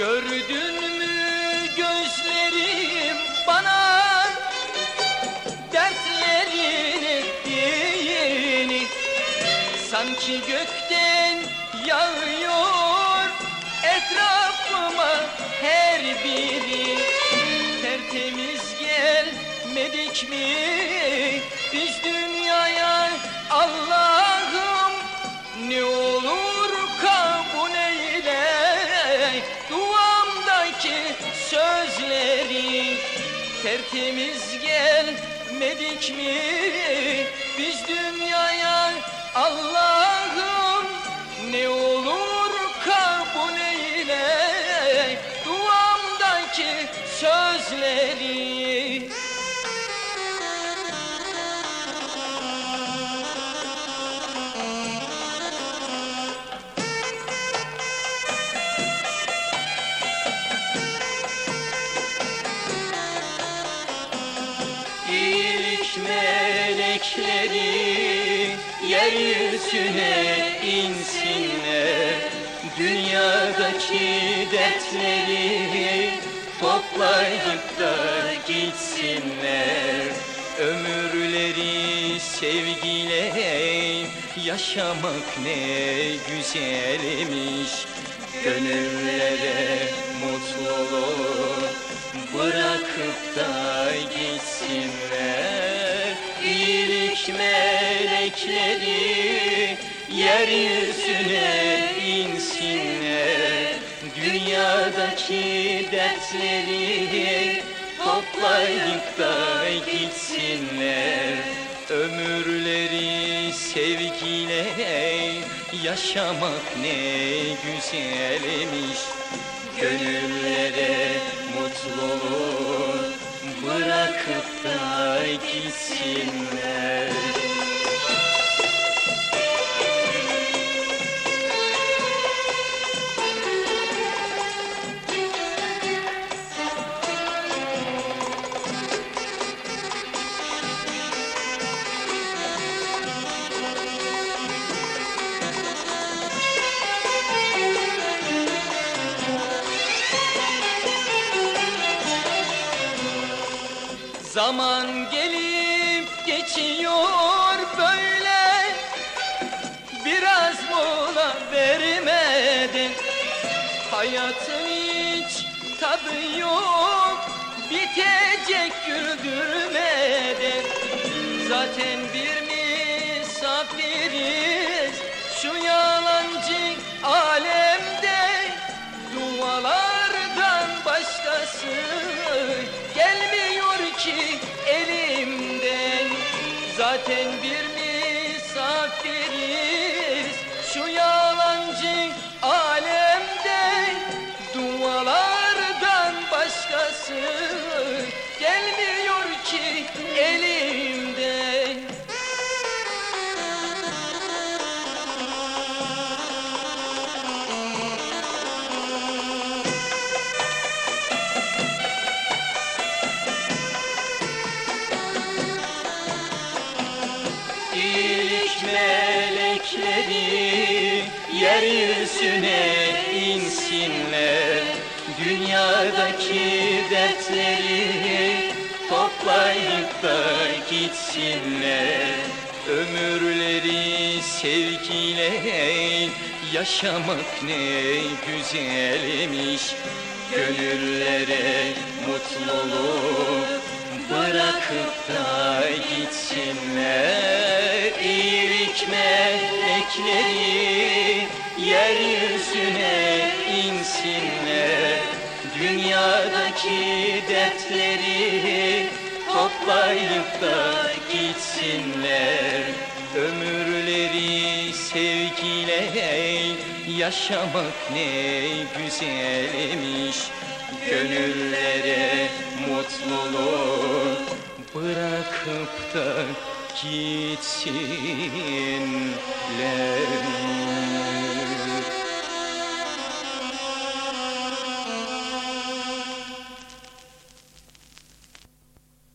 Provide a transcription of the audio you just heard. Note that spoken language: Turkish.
Gördün mü gözlerim bana? Dertlerin ettiğini Sanki gökten yağıyor. Etrafıma her biri Tertemiz gelmedik mi? Biz dünyaya Allah tertemiz gelmedik mi? Biz dünyaya melekleri yeryüzüne insinler Dünyadaki dertleri toplayıp da gitsinler Ömürleri sevgiyle yaşamak ne güzelmiş. Gönüllere mutluluğu bırakıp da gitsinler İyilik melekleri yeryüzüne insinler. Dünyadaki dertleri toplayıp da gitsinler. Ömürleri sevgiyle yaşamak ne güzelmiş. Gönüllere mutluluğu bırakıp da gitsinler Zaman gelip geçiyor böyle. Biraz mola vermeden Hayatın hiç tadı yok. Bitecek güldürmeden Zaten bir İyilik melekleri yeryüzüne insinler. Dünyadaki dertleri toplayıp da gitsinler. Ömürleri sevgiyle yaşamak ne güzelmiş. Gönüllere mutluluk bırakıp da gitsinler. İyilik melekleri yeryüzüne insinler Dünyadaki dertleri toplayıp da gitsinler. Ömürleri sevgiyle yaşamak ne güzelmiş. Gönüllere mutluluk bırakıp da gitsinler